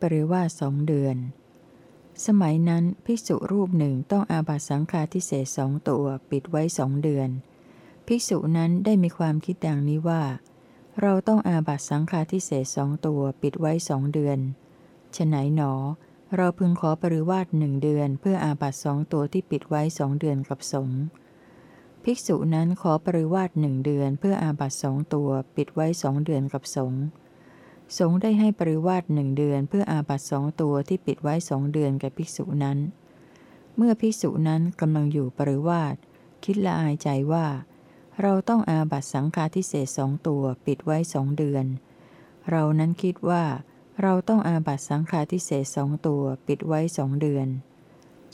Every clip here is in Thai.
ปริวาสสองเดือน สมัยนั้นภิกษุรูปหนึ่งต้องอาบัตสังฆาทิเศษสองตัวปิดไว้สองเดือน ภิกษุนั้นได้มีความคิดดังนี้ว่า เราต้องอาบัตสังฆาทิเศษสองตัวปิดไว้สองเดือนฉไหนหนอ เราพึงขอปริวาสหนึ่งเดือน เพื่ออาบัตสองตัวที่ปิดไว้สองเดือนกับสงฆ์ภิกษุนั้นขอปริวาสหนึ่งเดือนเพื่ออาบัตสองตัวปิดไว้สองเดือนกับสงฆ์ สงได้ให้ปริวาสหนึ่งเดือนเพื่ออาบัตสองตัวที่ปิดไว้สองเดือนแก่ภิกษุนั้น เมื่อภิกษุนั้นกำลังอยู่ปริวาสคิดละอายใจว่า เราต้องอาบัตสังฆาทิเศษสองตัวปิดไว้สองเดือน เรานั้นคิดว่า เราต้องอาบัตสังฆาทิเศษสองตัวปิดไว้สองเดือน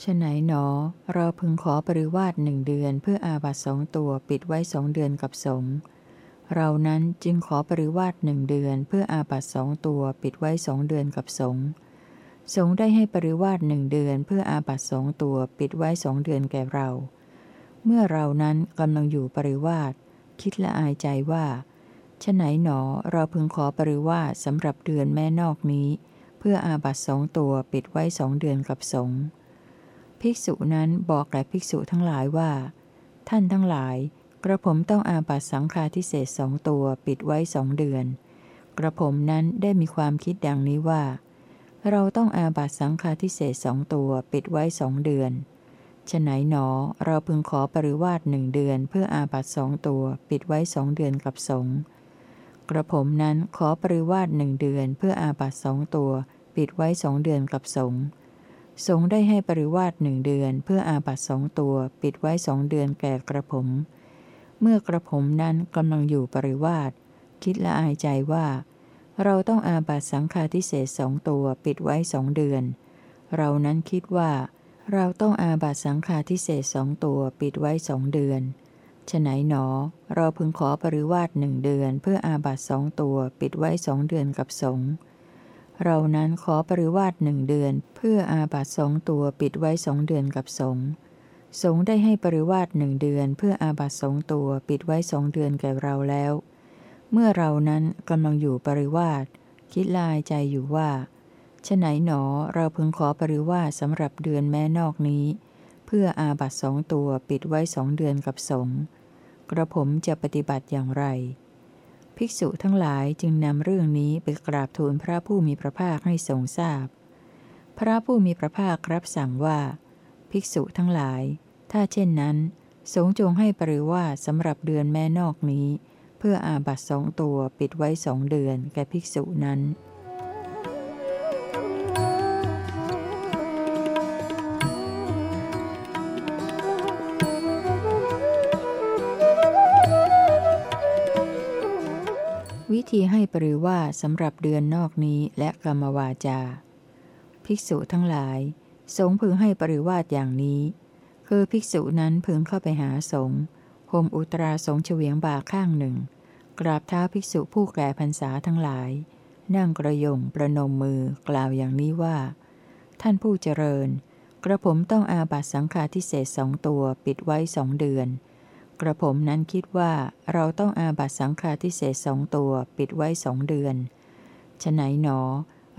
ฉไหนหนอ เราพึงขอปริวาสหนึ่งเดือนเพื่ออาบัตสองตัวปิดไว้สองเดือนกับสงฆ์ เรานั้นจึงขอปริวาสหนึ่งเดือนเพื่ออาบัตสองตัวปิดไว้สองเดือนกับสงสงได้ให้ปริวาสหนึ่งเดือนเพื่ออาบัตสองตัวปิดไว้สองเดือนแก่เรา เมื่อเรานั้นกำลังอยู่ปริวาสคิดละอายใจว่าฉไหนหนอเราพึงขอปริวาสสำหรับเดือนแม่นอกนี้ เพื่ออาบัตสองตัวปิดไว้สองเดือนกับสงภิกษุนั้นบอกแก่ภิกษุทั้งหลายว่า ท่านทั้งหลาย กระผมต้องอาบัตสังฆาทิเศษสองตัวปิดไว้สองเดือน กระผมนั้นได้มีความคิดดังนี้ว่า เราต้องอาบัตสังฆาทิเศษสองตัวปิดไว้สองเดือนฉไหนหนอเราพึงขอปริวาสหนึ่งเดือนเพื่ออาบัตสองตัวปิดไว้สองเดือนกับสงกระผมนั้นขอปริวาสหนึ่งเดือนเพื่ออาบัตสองตัวปิดไว้สองเดือนกับสงสงได้ให้ปริวาสหนึ่งเดือนเพื่ออาบัตสองตัวปิดไว้สองเดือนแก่กระผม เมื่อกระผมนั้นกำลังอยู่ปริวาสคิดละอายใจว่า เราต้องอาบัตสังฆาทิเศษสองตัวปิดไว้สองเดือน เรานั้นคิดว่า เราต้องอาบัตสังฆาทิเศษสองตัวปิดไว้สองเดือนฉไหนหนอ เราพึงขอปริวาสหนึ่งเดือน เพื่ออาบัตสองตัวปิดไว้สองเดือนกับสงเรานั้นขอปริวาสหนึ่งเดือน เพื่ออาบัตสองตัวปิดไว้สองเดือนกับสงฆ์ สงได้ให้ปริวาสหนึ่งเดือนเพื่ออาบัตสองตัวปิดไว้สองเดือนแก่เราแล้ว เมื่อเรานั้นกำลังอยู่ปริวาสคิดลายใจอยู่ว่าฉไหนหนอเราพึงขอปริวาสสำหรับเดือนแม่นอกนี้ เพื่ออาบัตสองตัวปิดไว้สองเดือนกับสงกระผมจะปฏิบัติอย่างไร ภิกษุทั้งหลายจึงนำเรื่องนี้ไปกราบทูลพระผู้มีพระภาคให้ทรงทราบพพระผู้มีพระภาครับสั่งว่า ภิกษุทั้งหลาย ถ้าเช่นนั้น สงจงให้ปริว่าสำหรับเดือนแม่นอกนี้ เพื่ออาบัตสองตัวปิดไว้สองเดือนแก่ภิกษุนั้นวิธีให้ปริว่าสำหรับเดือนนอกนี้และกรรมวาจา ภิกษุทั้งหลาย สงพึงให้ปริวาสอย่างนี้ คือภิกษุนั้นพึงเข้าไปหาสงฆ์ห่มอุตราสงเฉวียงบ่าข้างหนึ่ง กราบเท้าภิกษุผู้แก่พรรษาทั้งหลาย นั่งกระยงประนมมือกล่าวอย่างนี้ว่า ท่านผู้เจริญ กระผมต้องอาบัตสังฆาทิเศษสองตัวปิดไว้สองเดือน กระผมนั้นคิดว่าเราต้องอาบัตสังฆาทิเศษสองตัวปิดไว้สองเดือนฉไหนหนอ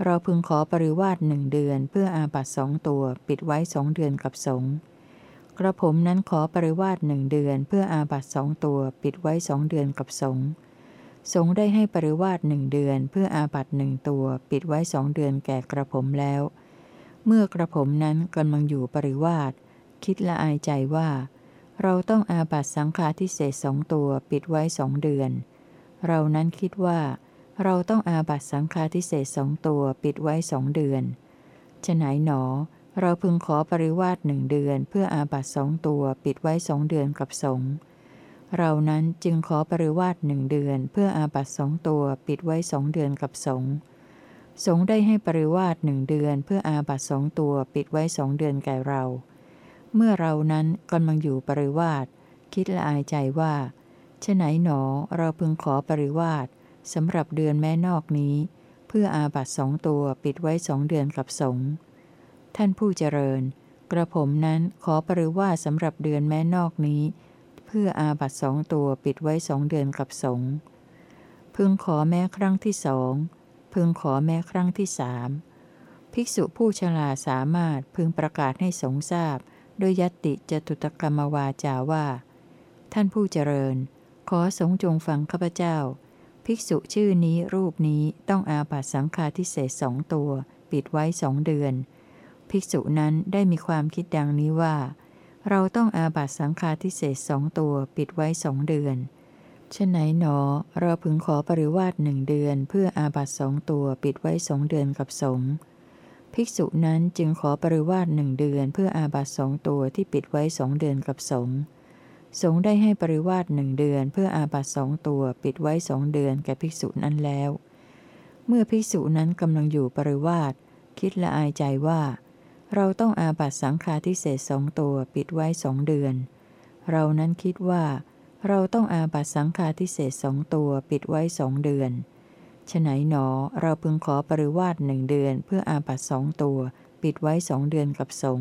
เราพึงขอปริวาสหนึ่งเดือนเพื่ออาบัตสองตัวปิดไว้สองเดือนกับสงฆ์ กระผมนั้นขอปริวาสหนึ่งเดือน เพื่ออาบัตสองตัวปิดไว้สองเดือนกับสงสงได้ให้ปริวาสหนึ่งเดือน เพื่ออาบัตหนึ่งตัวปิดไว้สองเดือนแก่กระผมแล้ว เมื่อกระผมนั้นกำลังอยู่ปริวาสคิดละอายใจว่า เราต้องอาบัตสังฆาทิเศษสองตัวปิดไว้สองเดือน เรานั้นคิดว่า เราต้องอาบัตสังฆาทิเศษสองตัวปิดไว้สองเดือนฉไหนหนอ เราพึงขอปริวาสหนึ่งเดือน เพื่ออาบัตสองตัวปิดไว้สองเดือนกับสงเรานั้นจึงขอปริวาสหนึ่งเดือน เพื่ออาบัตสองตัวปิดไว้สองเดือนกับสงสงได้ให้ปริวาสหนึ่งเดือน เพื่ออาบัตสองตัวปิดไว้สองเดือนแก่เรา เมื่อเรานั้นกำลังอยู่ปริวาสคิดละอายใจว่าฉไหนหนอเราพึงขอปริวาสสำหรับเดือนแม่นอกนี้ เพื่ออาบัตสองตัวปิดไว้สองเดือนกับสง ท่านผู้เจริญ กระผมนั้นขอปริว่าสำหรับเดือนแม่นอกนี้ เพื่ออาบัตสองตัวปิดไว้สองเดือนกับสงพึงขอแม้ครั้งที่สองพึงขอแม้ครั้งที่สามภิกษุผู้ฉลาสามารถพึงประกาศให้สงทราบโดยยติจตุตกรรมวาจาว่า ท่านผู้เจริญ ขอสงจงฟังข้าพเจ้า ภิกษุชื่อนี้รูปนี้ต้องอาบัตสังฆาทิเศษสองตัว ปิดไว้สองเดือน ภิกษุนั้นได้มีความคิดดังนี้ว่า เราต้องอาบัตสังฆาทิเศษสองตัวปิดไว้สองเดือนฉะไหนหนอ เราพึงขอปริวาสหนึ่งเดือน เพื่ออาบัตสองตัวปิดไว้สองเดือนกับสงภิกษุนั้นจึงขอปริวาสหนึ่งเดือน เพื่ออาบัตสองตัวที่ปิดไว้สองเดือนกับสงสงได้ให้ปริวาสหนึ่งเดือน เพื่ออาบัตสองตัวปิดไว้สองเดือนแก่ภิกษุนั้นแล้ว เมื่อภิกษุนั้นกำลังอยู่ปริวาสคิดละอายใจว่า เราต้องอาบัตสังฆาทิเศษสองตัวปิดไว้สองเดือน เรานั้นคิดว่า เราต้องอาบัตสังฆาทิเศษสองตัวปิดไว้สองเดือนฉไหนหนอเราพึงขอปริวาสหนึ่งเดือน เพื่ออาบัตสองตัว ปิดไว้สองเดือนกับสง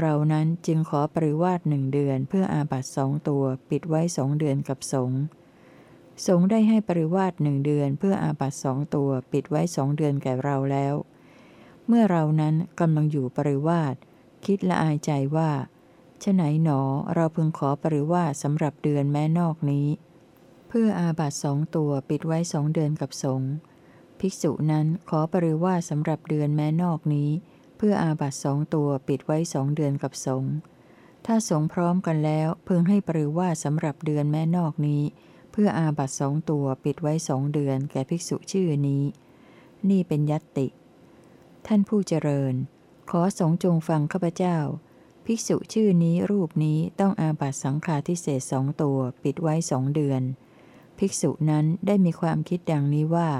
เรานั้นจึงขอปริวาสหนึ่งเดือน เพื่ออาบัตสองตัวปิดไว้สองเดือนกับสงสงได้ให้ปริวาสหนึ่งเดือน เพื่ออาบัตสองตัวปิดไว้สองเดือนแก่เราแล้ว เมื่อเรานั้นกำลังอยู่ปริวาสคิดละอายใจว่าฉไหนหนอเราพึงขอปริวาสสำหรับเดือนแม้นอกนี้ เพื่ออาบัตสองตัวปิดไว้สองเดือนกับสงภิกษุนั้นขอปริวาสำหรับเดือนแม้นอกนี้ เพื่ออาบัตสองตัวปิดไว้สองเดือนกับสงถ้าสงพร้อมกันแล้วพึงให้ปริวาสำหรับเดือนแม้นอกนี้ เพื่ออาบัตสองตัวปิดไว้สองเดือนแก่ภิกษุชื่อนี้ นี่เป็นยัตติ ท่านผู้เจริญ ขอสงจงฟังข้าพเจ้า ภิกษุชื่อนี้รูปนี้ต้องอาบัตสังฆาทิเศษสองตัวปิดไว้สองเดือน ภิกษุนั้นได้มีความคิดดังนี้ว่า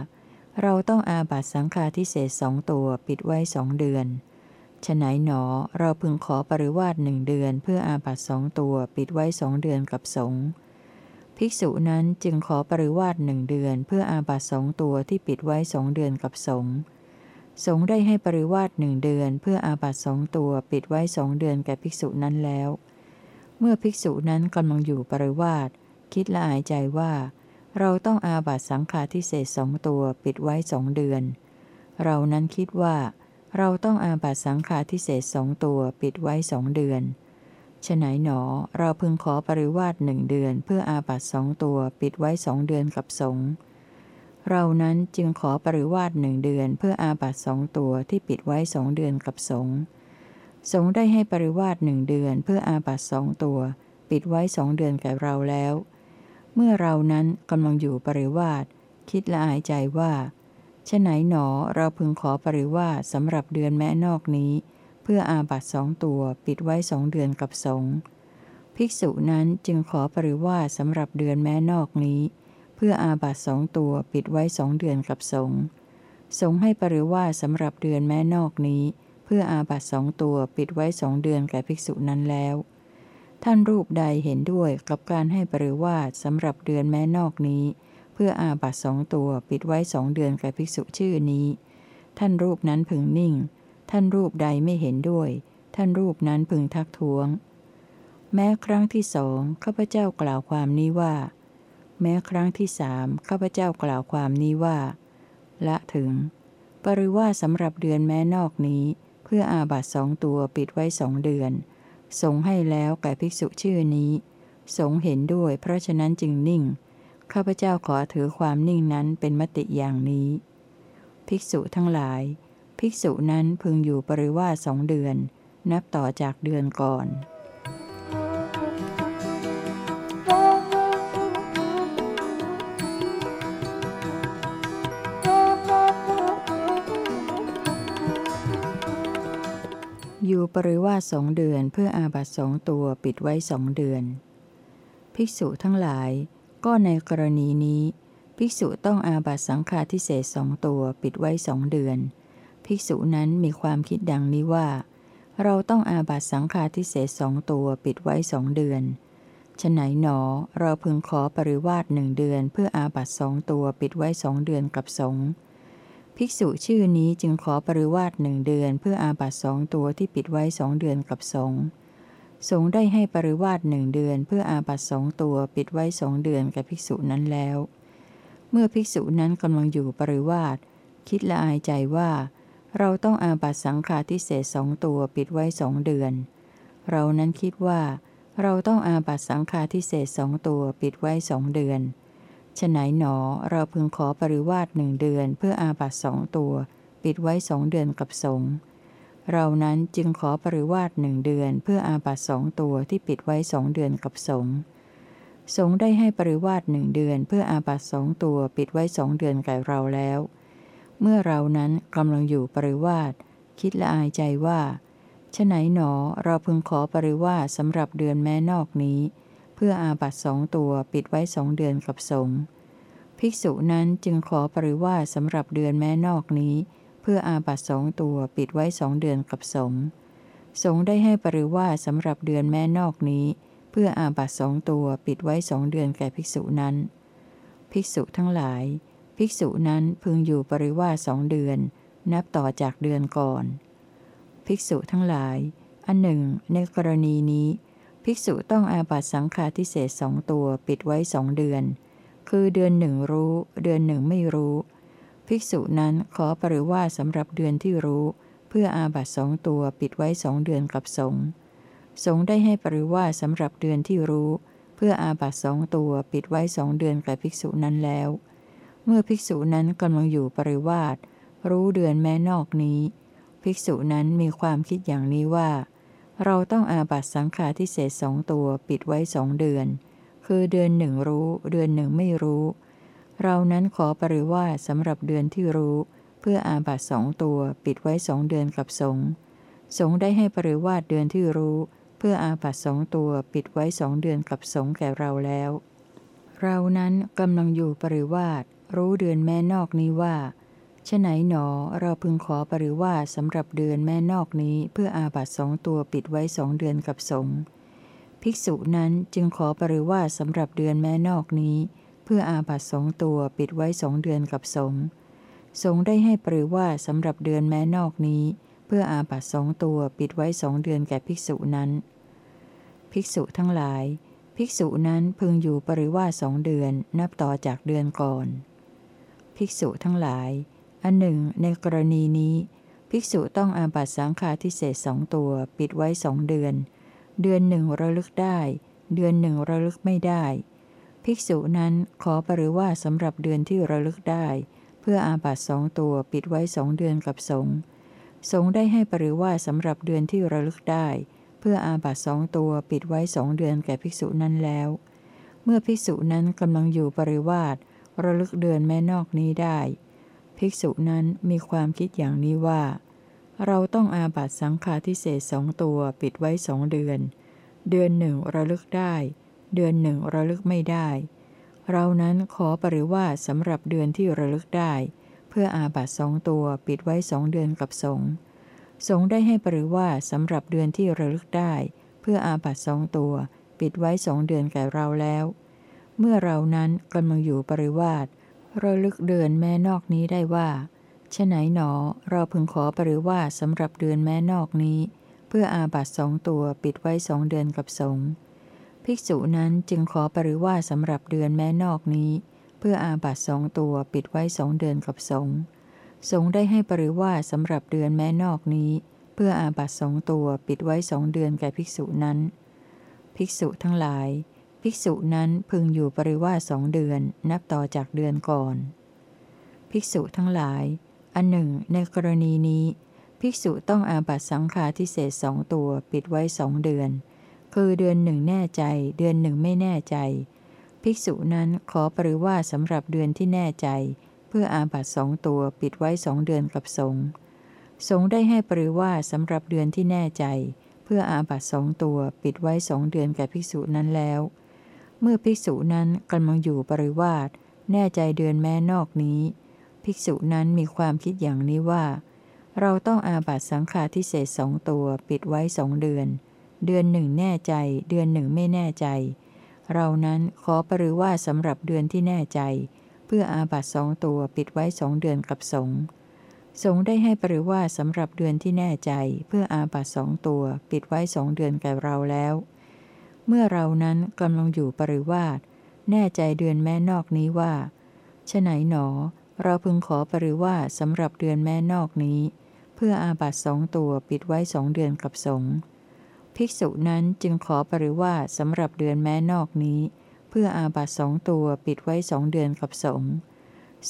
เราต้องอาบัตสังฆาทิเศษสองตัวปิดไว้สองเดือนฉไหนหนอเราพึงขอปริวาสหนึ่งเดือนเพื่ออาบัตสองตัวปิดไว้สองเดือนกับสงภิกษุนั้นจึงขอปริวาสหนึ่งเดือนเพื่ออาบัตสองตัวที่ปิดไว้สองเดือนกับสง สงได้ให้ปริวาสหนึ่งเดือน เพื่ออาบัตสองตัวปิดไว้สองเดือนแก่ภิกษุนั้นแล้ว เมื่อภิกษุนั้นกำลังอยู่ปริวาสคิดละอายใจว่า เราต้องอาบัตสังฆาทิเศษสองตัวปิดไว้สองเดือน เรานั้นคิดว่า เราต้องอาบัตสังฆาทิเศษสองตัวปิดไว้สองเดือนฉไหนหนอเราพึงขอปริวาสหนึ่งเดือน เพื่ออาบัตสองตัวปิดไว้สองเดือนกับสง เรานั้นจึงขอปริวาสหนึ่งเดือนเพื่ออาบัตสองตัวที่ปิดไว้สองเดือนกับสงสงได้ให้ปริวาสหนึ่งเดือนเพื่ออาบัตสองตัว ปิดไว้สองเดือนแก่เราแล้ว เมื่อเรานั้นกำลังอยู่ปริวาสคิดละอายใจว่าชะไหนหนอเราพึงขอปริวาสสำหรับเดือนแม้นอกนี้ เพื่ออาบัตสองตัวปิดไว้สองเดือนกับสงภิกษุนั้นจึงขอปริวาสสำหรับเดือนแม้นอกนี้ พื่ออาบัตสองตัวปิดไว้สองเดือนกับสงสงให้ปริว่าสำหรับเดือนแม้นอกนี้ เพื่ออาบัตสองตัวปิดไว้สองเดือนแก่ภิกษุนั้นแล้ว ท่านรูปใดเห็นด้วยกับการให้ปริว่าสสำหรับเดือนแม้นอกนี้ เพื่ออาบัตสองตัวปิดไว้สองเดือนแก่ภิกษุชื่อนี้ ท่านรูปนั้นพึงนิ่ง ท่านรูปใดไม่เห็นด้วย ท่านรูปนั้นพึงทักท้วง แม้ครั้งที่สองข้าพเจ้ากล่าวความนี้ว่า แม้ครั้งที่สามข้าพเจ้ากล่าวความนี้ว่า ละถึง ปริวาสำหรับเดือนแม้นอกนี้ เพื่ออาบัตสองตัวปิดไว้สองเดือน สงให้แล้วแก่ภิกษุชื่อนี้ สงเห็นด้วย เพราะฉะนั้นจึงนิ่ง ข้าพเจ้าขอถือความนิ่งนั้นเป็นมติอย่างนี้ ภิกษุทั้งหลาย ภิกษุนั้นพึงอยู่ปริวาสองเดือน นับต่อจากเดือนก่อน อยู่ปริวาสสองเดือนเพื่ออาบัตสองตัวปิดไว้สองเดือน ภิกษุทั้งหลาย ก็ในกรณีนี้ ภิกษุต้องอาบัตสังฆาทิเศษสองตัวปิดไว้สองเดือน ภิกษุนั้นมีความคิดดังนี้ว่า เราต้องอาบัตสังฆาทิเศษสองตัวปิดไว้สองเดือนฉไหนหนอเราพึงขอปริวาสหนึ่งเดือน เพื่ออาบัตสองตัวปิดไว้สองเดือนกับสงฆ์ ภิกษุชื่อนี้จึงขอปริวาสหนึ่งเดือน เพื่ออาบัตสองตัวที่ปิดไว้สองเดือนกับสงสงได้ให้ปริวาสหนึ่งเดือน เพื่ออาบัตสองตัวปิดไว้สองเดือนกับภิกษุนั้นแล้ว เมื่อภิกษุนั้นกำลังอยู่ปริวาสคิดละอายใจว่า เราต้องอาบัตสังฆาทิเศษสองตัวปิดไว้สองเดือน เรานั้นคิดว่า เราต้องอาบัตสังฆาทิเศษสองตัวปิดไว้สองเดือน ฉไหนหนอเราพึงขอปริวาสหนึ่งเดือนเพื่ออาบัตสองตัว ปิดไว้สองเดือนกับสงเรานั้นจึงขอปริวาสหนึ่งเดือน เพื่ออาบัตสองตัวที่ปิดไว้สองเดือนกับสงสงได้ให้ปริวาสหนึ่งเดือน เพื่ออาบัตสองตัวปิดไว้สองเดือนแก่เราแล้ว เมื่อเรานั้นกำลังอยู่ปริวาสคิดละอายใจว่าฉไหนหนอเราพึงขอปริวาสสำหรับเดือนแม้นอกนี้ พื่ออาบัตสองตัวปิดไว้สองเดือนกับสงฆ์ภิกษุนั้นจึงขอปริวาสสำหรับเดือนแม้นอกนี้ เพื่ออาบัตสองตัวปิดไว้สองเดือนกับสงฆ์สงฆ์ได้ให้ปริวาสสำหรับเดือนแม้นอกนี้ เพื่ออาบัตสองตัวปิดไว้สองเดือนแก่ภิกษุนั้น ภิกษุทั้งหลาย ภิกษุนั้นพึงอยู่ปริวาสสองเดือน นับต่อจากเดือนก่อน ภิกษุทั้งหลาย อันหนึ่ง ในกรณีนี้ ภิกษุต้องอาบัตสังฆาทิเศษสองตัวปิดไว้สองเดือน คือเดือนหนึ่งรู้ เดือนหนึ่งไม่รู้ ภิกษุนั้นขอปริวาสำหรับเดือนที่รู้ เพื่ออาบัตสองตัวปิดไว้สองเดือนกับสงสงได้ให้ปริวาสำหรับเดือนที่รู้ เพื่ออาบัตสองตัวปิดไว้สองเดือนกับภิกษุนั้นแล้ว เมื่อภิกษุนั้นกำลังอยู่ปริวาสรู้เดือนแม้นอกนี้ ภิกษุนั้นมีความคิดอย่างนี้ว่า เราต้องอาบัตสังฆาทิเศษสองตัวปิดไว้สองเดือน คือเดือนหนึ่งรู้ เดือนหนึ่งไม่รู้ เรานั้นขอปริวาสสำหรับเดือนที่รู้ เพื่ออาบัตสองตัวปิดไว้สองเดือนกับสงสงได้ให้ปริวาสเดือนที่รู้ เพื่ออาบัตสองตัวปิดไว้สองเดือนกับสงแก่เราแล้ว เรานั้นกำลังอยู่ปริวาสรู้เดือนแม่นอกนี้ว่า ชะไหนหนอเราพึงขอปริวาสำหรับเดือนแม่นอกนี้เพื่ออาบัตสองตัวปิดไว้สองเดือนกับสงภิกษุนั้นจึงขอปริวาสำหรับเดือนแม่นอกนี้ เพื่ออาบัตสองตัวปิดไว้สองเดือนกับสงสงได้ให้ปริวาสำหรับเดือนแม่นอกนี้ เพื่ออาบัตสองตัวปิดไว้สองเดือนแก่ภิกษุนั้น ภิกษุทั้งหลาย ภิกษุนั้นพึงอยู่ปริวาสสองเดือนนับต่อจากเดือนก่อน ภิกษุทั้งหลาย อันหนึ่ง ในกรณีนี้ ภิกษุต้องอาบัตสังฆาทิเศษสองตัวปิดไว้สองเดือน เดือนหนึ่งระลึกได้ เดือนหนึ่งระลึกไม่ได้ ภิกษุนั้นขอปริว่าสำหรับเดือนที่ระลึกได้ เพื่ออาบัตสองตัวปิดไว้สองเดือนกับสงสงได้ให้ปริว่าสำหรับเดือนที่ระลึกได้ เพื่ออาบัตสองตัวปิดไว้สองเดือนแก่ภิกษุนั้นแล้ว เมื่อภิกษุนั้นกำลังอยู่ปริวาสระลึกเดือนแม่นอกนี้ได้ ภิกษุนั้นมีความคิดอย่างนี้ว่า เราต้องอาบัตสังฆาทิเศษสองตัวปิดไว้สองเดือน เดือนหนึ่งระลึกได้ เดือนหนึ่งระลึกไม่ได้ เรานั้นขอปริว่าสำหรับเดือนที่ระลึกได้ เพื่ออาบัตสองตัวปิดไว้สองเดือนกับสงสงได้ให้ปริว่าสำหรับเดือนที่ระลึกได้ เพื่ออาบัตสองตัวปิดไว้สองเดือนแก่เราแล้ว เมื่อเรานั้นกำลังอยู่ปริวาส ระลึกเดือนแม่นอกนี้ได้ว่าฉไหนหนอเราพึงขอปริว่าสำหรับเดือนแม้นอกนี้ เพื่ออาบัตสองตัวปิดไว้สองเดือนกับสงภิกษุนั้นจึงขอปริว่าสำหรับเดือนแม้นอกนี้ เพื่ออาบัตสองตัวปิดไว้สองเดือนกับสงสงได้ให้ปริว่าสำหรับเดือนแม้นอกนี้ เพื่ออาบัตสองตัวปิดไว้สองเดือนแก่ภิกษุนั้น ภิกษุทั้งหลาย ภิกษุนั้นพึงอยู่ปริว่าสองเดือน นับต่อจากเดือนก่อน ภิกษุทั้งหลาย อันหนึ่ง ในกรณีนี้ ภิกษุต้องอาบัตสังฆาทิเศษสองตัวปิดไว้สองเดือน คือเดือนหนึ่งแน่ใจ เดือนหนึ่งไม่แน่ใจ ภิกษุนั้นขอปริว่าสำหรับเดือนที่แน่ใจ เพื่ออาบัตสองตัวปิดไว้สองเดือนกับสงสงได้ให้ปริว่าสำหรับเดือนที่แน่ใจเพื่ออาบัตสองตัวปิดไว้สองเดือนแก่ภิกษุนั้นแล้ว เมื่อภิกษุนั้นกำลังอยู่ปริวาสแน่ใจเดือนแม้นอกนี้ ภิกษุนั้นมีความคิดอย่างนี้ว่า เราต้องอาบัตสังฆาทิเศษสองตัวปิดไว้สองเดือน เดือนหนึ่งแน่ใจ เดือนหนึ่งไม่แน่ใจ เรานั้นขอปริวาสำหรับเดือนที่แน่ใจ เพื่ออาบัตสองตัวปิดไว้สองเดือนกับสงสงได้ให้ปริวาสำหรับเดือนที่แน่ใจ เพื่ออาบัตสองตัวปิดไว้สองเดือนแก่เราแล้ว เมื่อเรานั้นกำลังอยู่ปริวาสแน่ใจเดือนแม่นอกนี้ว่าฉไหนหนอ เราพึงขอปริว่าสำหรับเดือนแม่นอกนี้ เพื่ออาบัตสองตัวปิดไว้สองเดือนกับสงภิกษุนั้นจึงขอปริวาสสำหรับเดือนแม้นอกนี้ เพื่ออาบัตสองตัวปิดไว้สองเดือนกับสง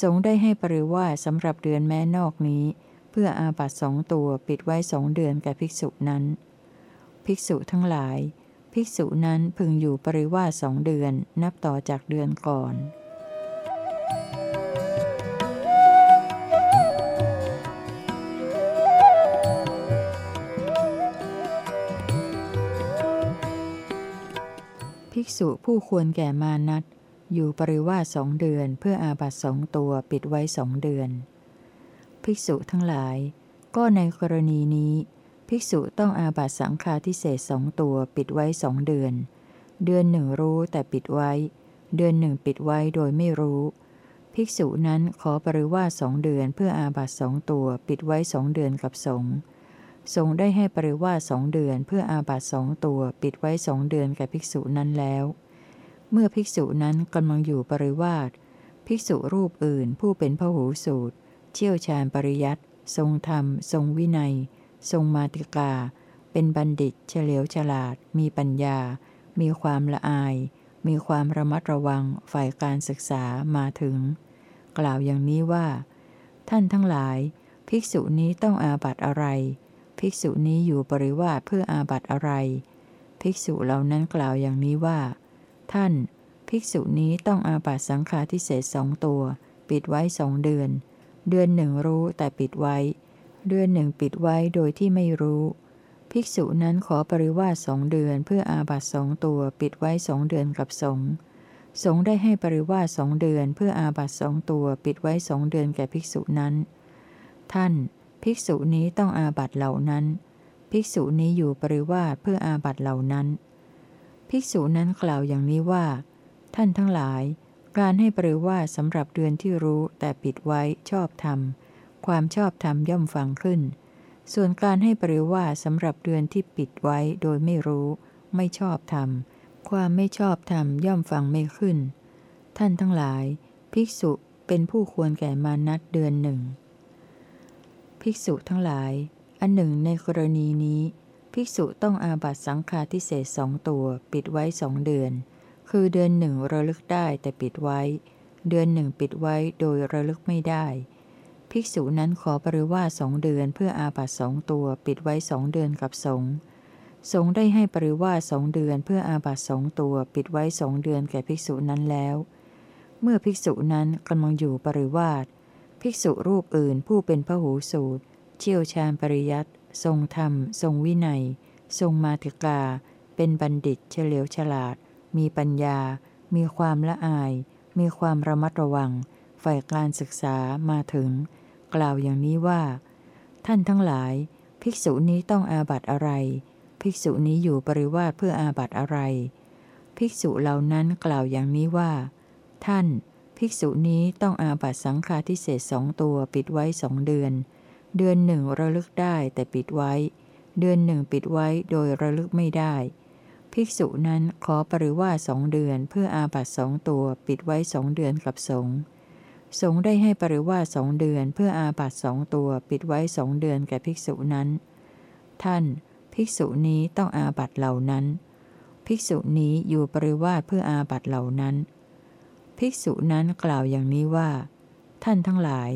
สงได้ให้ปริวาสสำหรับเดือนแม้นอกนี้ เพื่ออาบัตสองตัวปิดไว้สองเดือนแก่ภิกษุนั้น ภิกษุทั้งหลาย ภิกษุนั้นพึงอยู่ปริวาสสองเดือนนับต่อจากเดือนก่อน ภิกษุผู้ควรแก่มานัตอยู่ปริวาสสองเดือนเพื่ออาบัตสองตัวปิดไว้สองเดือน ภิกษุทั้งหลาย ก็ในกรณีนี้ ภิกษุต้องอาบัตสังฆาทิเศษสองตัวปิดไว้สองเดือน เดือนหนึ่งรู้แต่ปิดไว้ เดือนหนึ่งปิดไว้โดยไม่รู้ ภิกษุนั้นขอปริวาสองเดือนเพื่ออาบัตสองตัวปิดไว้สองเดือนกับสงฆ์สงฆ์ได้ให้ปริวาสสองเดือนเพื่ออาบัตสองตัวปิดไว้สองเดือนแก่ภิกษุนั้นแล้ว เมื่อภิกษุนั้นกำลังอยู่ปริวาสภิกษุรูปอื่นผู้เป็นพหูสูตร เชี่ยวชาญปริยัติทรงธรรม ทรงวินัย ทรงมาติกา เป็นบัณฑิตเฉลียวฉลาด มีปัญญา มีความละอาย มีความระมัดระวังฝ่ายการศึกษามาถึง กล่าวอย่างนี้ว่า ท่านทั้งหลาย ภิกษุนี้ต้องอาบัตอะไร ภิกษุนี้อยู่ปริวาสเพื่ออาบัตอะไร ภิกษุเหล่านั้นกล่าวอย่างนี้ว่า ท่าน ภิกษุนี้ต้องอาบัตสังฆาทิเศษสองตัว ปิดไว้สองเดือน เดือนหนึ่งรู้แต่ปิดไว้ เดือนหนึ่งปิดไว้โดยที่ไม่รู้ ภิกษุนั้นขอปริวาสสองเดือนเพื่ออาบัตสองตัวปิดไว้สองเดือนกับสงฆ์สงฆ์ได้ให้ปริวาสสองเดือนเพื่ออาบัตสองตัวปิดไว้สองเดือนแก่ภิกษุนั้น ท่าน ภิกษุนี้ต้องอาบัตเหล่านั้น ภิกษุนี้อยู่ปริวาสเพื่ออาบัตเหล่านั้น ภิกษุนั้นกล่าวอย่างนี้ว่า ท่านทั้งหลาย การให้ปริวาสสำหรับเดือนที่รู้แต่ปิดไว้ชอบธรรม ความชอบธรรมย่อมฟังขึ้น ส่วนการให้ปริวาสสำหรับเดือนที่ปิดไว้โดยไม่รู้ ไม่ชอบธรรม ความไม่ชอบธรรมย่อมฟังไม่ขึ้น ท่านทั้งหลาย ภิกษุเป็นผู้ควรแก่มานัดเดือนหนึ่ง ภิกษุทั้งหลาย อันหนึ่งในกรณีนี้ ภิกษุต้องอาบัตสังฆาทิเศษสองตัวปิดไว้สองเดือน คือเดือนหนึ่งระลึกได้แต่ปิดไว้ เดือนหนึ่งปิดไว้โดยระลึกไม่ได้ ภิกษุนั้นขอปริวาสสองเดือนเพื่ออาบัตสองตัวปิดไว้สองเดือนกับสงฆ์สงฆ์ได้ให้ปริวาสสองเดือนเพื่ออาบัตสองตัวปิดไว้สองเดือนแก่ภิกษุนั้นแล้ว เมื่อภิกษุนั้นกำลังอยู่ปริวาสภิกษุรูปอื่นผู้เป็นพหูสูตร เชี่ยวชาญปริยัติทรงธรรม ทรงวินัย ทรงมาติกา เป็นบัณฑิตเฉลียวฉลาด มีปัญญา มีความละอาย มีความระมัดระวัง ฝ่ายการศึกษามาถึง กล่าวอย่างนี้ว่า ท่านทั้งหลาย ภิกษุนี้ต้องอาบัตอะไร ภิกษุนี้อยู่ปริวาสเพื่ออาบัตอะไร ภิกษุเหล่านั้นกล่าวอย่างนี้ว่า ท่าน ภิกษุนี้ต้องอาบัตสังฆาทิเศษสองตัวปิดไว้สองเดือน เดือนหนึ่งระลึกได้แต่ปิดไว้ เดือนหนึ่งปิดไว้โดยระลึกไม่ได้ ภิกษุนั้นขอปริวาสสองเดือนเพื่ออาบัตสองตัวปิดไว้สองเดือนกับสงฆ์ สงได้ให้ปริวาสสองเดือนเพื่ออาบัตสองตัวปิดไว้สองเดือนแก่ภิกษุนั้น ท่าน ภิกษุนี้ต้องอาบัตเหล่านั้น ภิกษุนี้อยู่ปริวาสเพื่ออาบัตเหล่านั้น ภิกษุนั้นกล่าวอย่างนี้ว่า ท่านทั้งหลาย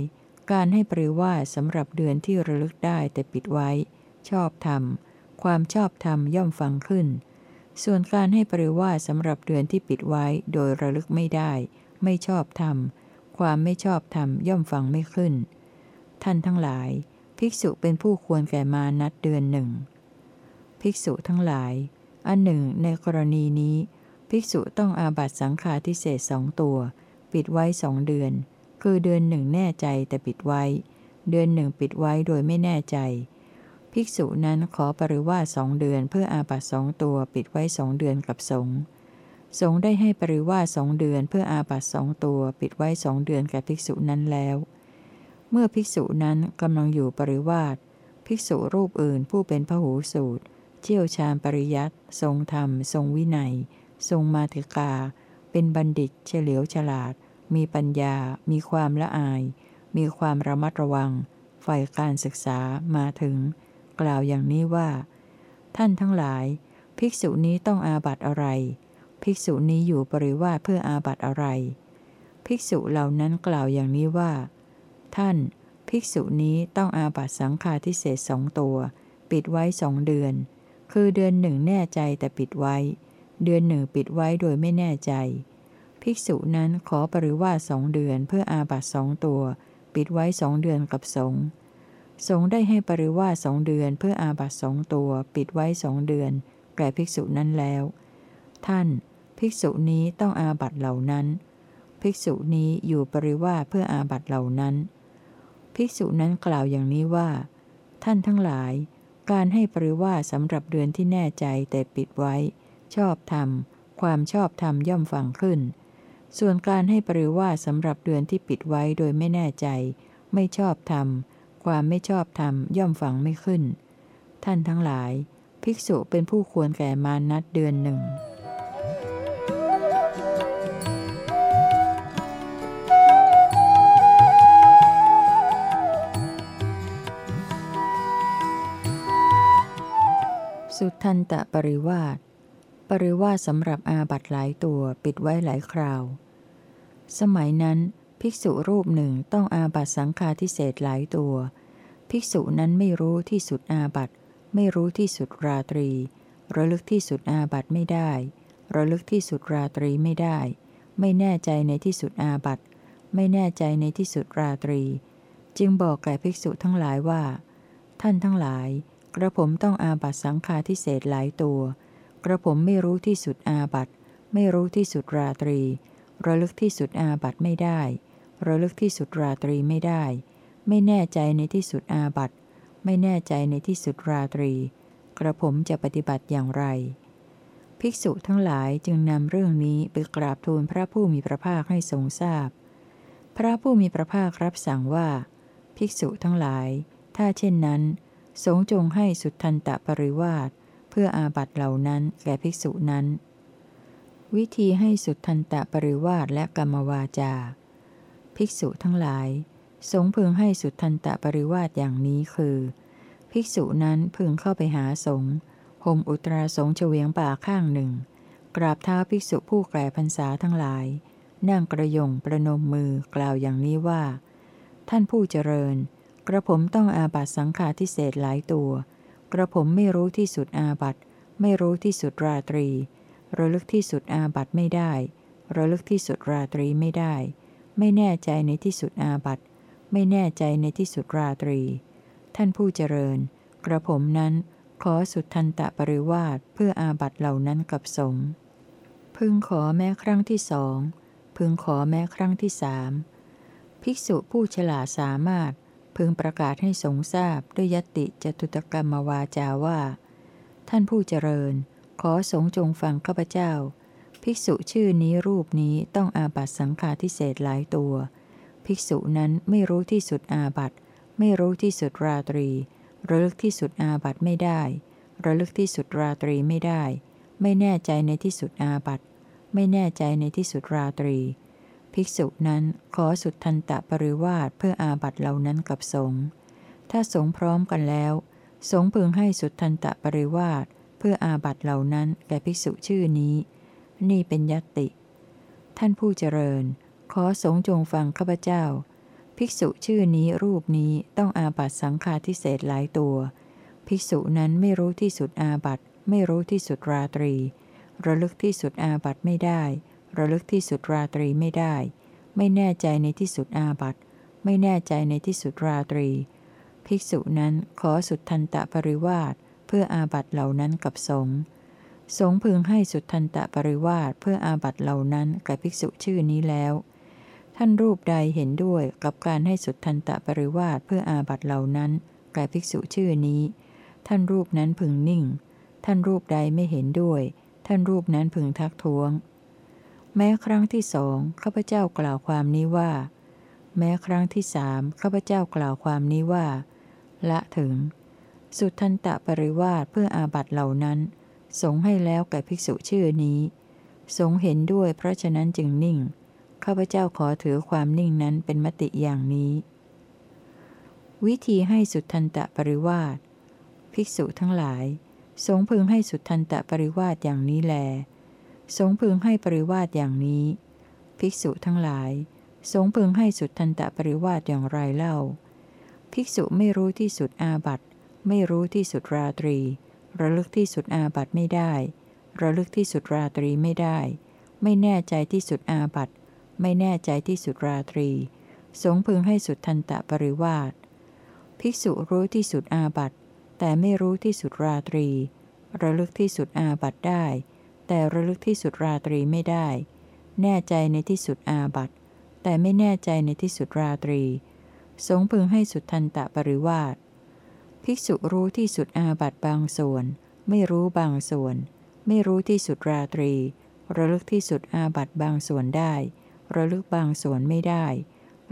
การให้ปริวาสสำหรับเดือนที่ระลึกได้แต่ปิดไว้ ชอบธรรม ความชอบธรรมย่อมฟังขึ้น ส่วนการให้ปริวาสสำหรับเดือนที่ปิดไว้โดยระลึกไม่ได้ ไม่ชอบธรรม ความไม่ชอบธรรมย่อมฟังไม่ขึ้น ท่านทั้งหลาย ภิกษุเป็นผู้ควรแก่มานัดเดือนหนึ่ง ภิกษุทั้งหลาย อันหนึ่ง ในกรณีนี้ ภิกษุต้องอาบัตสังฆาทิเศษสองตัว ปิดไว้สองเดือน คือเดือนหนึ่งแน่ใจแต่ปิดไว้ เดือนหนึ่งปิดไว้โดยไม่แน่ใจ ภิกษุนั้นขอปริวาสสองเดือนเพื่ออาบัตสองตัวปิดไว้สองเดือนกับสงฆ์ สงได้ให้ปริวาสสองเดือนเพื่ออาบัตสองตัวปิดไว้สองเดือนแก่ภิกษุนั้นแล้ว เมื่อภิกษุนั้นกำลังอยู่ปริวาสภิกษุรูปอื่นผู้เป็นพหูสูตร เชี่ยวชาญปริยัติทรงธรรม ทรงวินัย ทรงมาติกา เป็นบัณฑิตเฉลียวฉลาด มีปัญญา มีความละอาย มีความระมัดระวังฝ่ายการศึกษามาถึง กล่าวอย่างนี้ว่า ท่านทั้งหลาย ภิกษุนี้ต้องอาบัตอะไร ภิกษุนี้อยู่ปริวาสเพื่ออาบัตอะไร ภิกษุเหล่านั้นกล่าวอย่างนี้ว่า ท่าน ภิกษุนี้ต้องอาบัตสังฆาทิเศษสองตัว ปิดไว้สองเดือน คือเดือนหนึ่งแน่ใจแต่ปิดไว้ เดือนหนึ่งปิดไว้โดยไม่แน่ใจ ภิกษุนั้นขอปริวาสสองเดือนเพื่ออาบัตสองตัว ปิดไว้สองเดือนกับสงฆ์สงฆ์ได้ให้ปริวาสสองเดือนเพื่ออาบัตสองตัว ปิดไว้สองเดือน แก่ภิกษุนั้นแล้ว ท่าน ภิกษุนี้ต้องอาบัตเหล่านั้น ภิกษุนี้อยู่ปริวาเพื่ออาบัตเหล่านั้น ภิกษุนั้นกล่าวอย่างนี้ว่า ท่านทั้งหลาย การให้ปริวาสำหรับเดือนที่แน่ใจแต่ปิดไว้ ชอบธรรม ความชอบธรรมย่อมฟังขึ้น ส่วนการให้ปริวาสสำหรับเดือนที่ปิดไว้โดยไม่แน่ใจ ไม่ชอบธรรม ความไม่ชอบธรรมย่อมฟังไม่ขึ้น ท่านทั้งหลายภิกษุเป็นผู้ควรแก่มานัดเดือนหนึ่ง สุทันตะปริวาสปริวาสสำหรับอาบัตหลายตัวปิดไว้หลายคราว สมัยนั้น ภิกษุรูปหนึ่งต้องอาบัตสังฆาทิเศษหลายตัว ภิกษุนั้นไม่รู้ที่สุดอาบัตไม่รู้ที่สุดราตรี ระลึกที่สุดอาบัตไม่ได้ ระลึกที่สุดราตรีไม่ได้ ไม่แน่ใจในที่สุดอาบัตไม่แน่ใจในที่สุดราตรี จึงบอกแก่ภิกษุทั้งหลายว่า ท่านทั้งหลาย กระผมต้องอาบัตสังฆาทิเศษหลายตัว กระผมไม่รู้ที่สุดอาบัตไม่รู้ที่สุดราตรี ระลึกที่สุดอาบัตไม่ได้ ระลึกที่สุดราตรีไม่ได้ ไม่แน่ใจในที่สุดอาบัตไม่แน่ใจในที่สุดราตรี กระผมจะปฏิบัติอย่างไร ภิกษุทั้งหลายจึงนำเรื่องนี้ไปกราบทูลพระผู้มีพระภาคให้ทรงทราบพพระผู้มีพระภาครับสั่งว่า ภิกษุทั้งหลาย ถ้าเช่นนั้น สงจงให้สุทันตะปริวาสเพื่ออาบัตเหล่านั้นแก่ภิกษุนั้น วิธีให้สุทันตะปริวาสและกรรมวาจา ภิกษุทั้งหลาย สงพึงให้สุทันตะปริวาสอย่างนี้คือ ภิกษุนั้นพึงเข้าไปหาสงห่มอุตราสงเฉวียงป่าข้างหนึ่ง กราบเท้าภิกษุผู้แก่พรรษาทั้งหลาย นั่งกระยงประนมมือกล่าวอย่างนี้ว่า ท่านผู้เจริญ กระผมต้องอาบัตสังฆาทิเศษหลายตัว กระผมไม่รู้ที่สุดอาบัตไม่รู้ที่สุดราตรี ระลึกที่สุดอาบัตไม่ได้ ระลึกที่สุดราตรีไม่ได้ ไม่แน่ใจในที่สุดอาบัตไม่แน่ใจในที่สุดราตรี ท่านผู้เจริญ กระผมนั้นขอสุดทันตะปริวาสเพื่ออาบัตเหล่านั้นกับสงฆ์พึงขอแม้ครั้งที่สอง พึงขอแม้ครั้งที่สาม ภิกษุผู้ฉลาดสามารถ พึงประกาศให้สงทราบด้วยยติจตุตกรรมวาจาว่า ท่านผู้เจริญ ขอสงจงฟังข้าพเจ้า ภิกษุชื่อนี้รูปนี้ต้องอาบัตสังฆาทิเศษหลายตัว ภิกษุนั้นไม่รู้ที่สุดอาบัตไม่รู้ที่สุดราตรี ระลึกที่สุดอาบัตไม่ได้ ระลึกที่สุดราตรีไม่ได้ ไม่แน่ใจในที่สุดอาบัตไม่แน่ใจในที่สุดราตรี ภิกษุนั้นขอสุดทันตะปริวาสเพื่ออาบัตเหล่านั้นกับสงฆ์ถ้าสงฆ์พร้อมกันแล้ว สงฆ์พึงให้สุดทันตะปริวาสเพื่ออาบัตเหล่านั้นแก่ภิกษุชื่อนี้ นี่เป็นยตติท่านผู้เจริญ ขอสงฆ์จงฟังข้าพเจ้า ภิกษุชื่อนี้รูปนี้ต้องอาบัตสังฆาทิเศษหลายตัว ภิกษุนั้นไม่รู้ที่สุดอาบัตไม่รู้ที่สุดราตรี ระลึกที่สุดอาบัตไม่ได้ ระลึกที่สุดราตรีไม่ได้ ไม่แน่ใจในที่สุดอาบัตไม่แน่ใจในที่สุดราตรี ภิกษุนั้นขอสุดทันตะปริวาสเพื่ออาบัตเหล่านั้นกับสงฆ์สงพึงให้สุดทันตะปริวาสเพื่ออาบัตเหล่านั้นแก่ภิกษุชื่อนี้แล้ว ท่านรูปใดเห็นด้วยกับการให้สุดทันตะปริวาสเพื่ออาบัตเหล่านั้นแก่ภิกษุชื่อนี้ ท่านรูปนั้นพึงนิ่ง ท่านรูปใดไม่เห็นด้วย ท่านรูปนั้นพึงทักท้วง แม้ครั้งที่สองข้าพเจ้ากล่าวความนี้ว่า แม้ครั้งที่สามข้าพเจ้ากล่าวความนี้ว่า ละถึง สุทันตะปริวาสเพื่ออาบัตเหล่านั้น สงให้แล้วแก่ภิกษุชื่อนี้ สงเห็นด้วยเพราะฉะนั้นจึงนิ่งข้าพเจ้าขอถือความนิ่งนั้นเป็นมติอย่างนี้ววิธีให้สุดทันตะปริวาสภิกษุทั้งหลาย สงพึงให้สุดทันตะปริวาสอย่างนี้แล สงพึงให้ปริวาสอย่างนี้ ภิกษุทั้งหลาย สงพึงให้สุดทันตะปริวาสอย่างไรเล่า ภิกษุไม่รู้ที่สุดอาบัตไม่รู้ที่สุดราตรี ระลึกที่สุดอาบัตไม่ได้ ระลึกที่สุดราตรีไม่ได้ ไม่แน่ใจที่สุดอาบัตไม่แน่ใจที่สุดราตรี สงพึงให้สุดทันตะปริวาสภิกษุรู้ที่สุดอาบัตแต่ไม่รู้ที่สุดราตรี ระลึกที่สุดอาบัตได้ แต่ระลึกที่สุดราตรีไม่ได้ แน่ใจในที่สุดอาบัตแต่ไม่แน่ใจในที่สุดราตรี สงพึงให้สุดทันตะปริวาสภิกษุรู้ที่สุดอาบัตบางส่วน ไม่รู้บางส่วน ไม่รู้ที่สุดราตรี ระลึกที่สุดอาบัตบางส่วนได้ ระลึกบางส่วนไม่ได้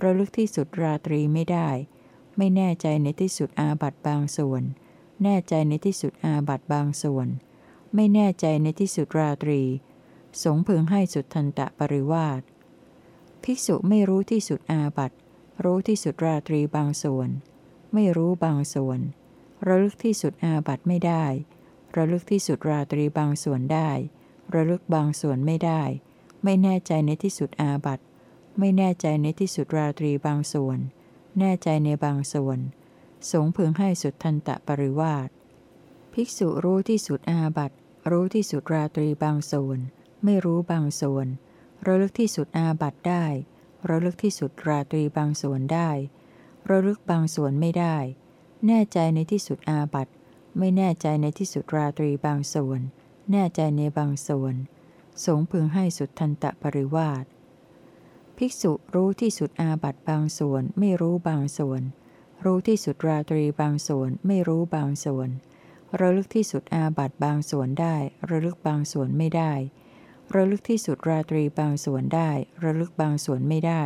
ระลึกที่สุดราตรีไม่ได้ ไม่แน่ใจในที่สุดอาบัตบางส่วน แน่ใจในที่สุดอาบัตบางส่วน ไม่แน่ใจในที่สุดราตรี สงพึงให้สุดทันตะปริวาสภิกษุไม่รู้ที่สุดอาบัตรู้ที่สุดราตรีบางส่วน ไม่รู้บางส่วน ระลึกที่สุดอาบัตไม่ได้ ระลึกที่สุดราตรีบางส่วนได้ ระลึกบางส่วนไม่ได้ ไม่แน่ใจในที่สุดอาบัตไม่แน่ใจในที่สุดราตรีบางส่วน แน่ใจในบางส่วน สงพึงให้สุดทันตะปริวาสภิกษุรู้ที่สุดอาบัต รู้ที่สุดราตรีบางส่วน ไม่รู้บางส่วน ระลึกที่สุดอาบัตได้ ระลึกที่สุดราตรีบางส่วนได้ ระลึกบางส่วนไม่ได้ แน่ใจในที่สุดอาบัตไม่แน่ใจในที่สุดราตรีบางส่วน แน่ใจในบางส่วน สงพึงให้สุดทันตะปริวาสภิกษุรู้ที่สุดอาบัตบางส่วน ไม่รู้บางส่วน รู้ที่สุดราตรีบางส่วน ไม่รู้บางส่วน ระลึกที่สุดอาบัตบางส่วนได้ ระลึกบางส่วนไม่ได้ ระลึกที่สุดราตรีบางส่วนได้ ระลึกบางส่วนไม่ได้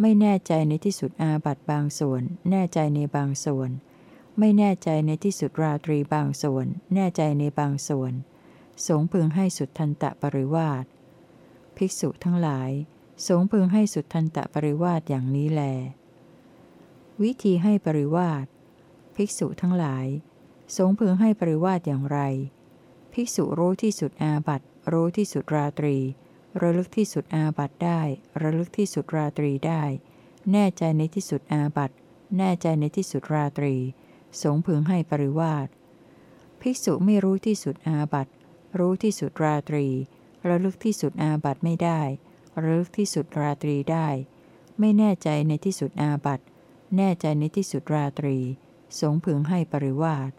ไม่แน่ใจในที่สุดอาบัตบางส่วน แน่ใจในบางส่วน ไม่แน่ใจในที่สุดราตรีบางส่วน แน่ใจในบางส่วน สงพึงให้สุดทันตะปริวาสภิกษุทั้งหลาย สงพึงให้สุดทันตะปริวาสอย่างนี้แล วิธีให้ปริวาสภิกษุทั้งหลาย สงพึงให้ปริวาสอย่างไร ภิกษุรู้ที่สุดอาบัตรู้ที่สุดราตรี ระลึกที่สุดอาบัตได้ ระลึกที่สุดราตรีได้ แน่ใจในที่สุดอาบัตแน่ใจในที่สุดราตรี สงพึงให้ปริวาสภิกษุไม่รู้ที่สุดอาบัตรู้ที่สุดราตรี ระลึกที่สุดอาบัตไม่ได้ ระลึกที่สุดราตรีได้ ไม่แน่ใจในที่สุดอาบัตแน่ใจในที่สุดราตรี สงพึงให้ปริวาส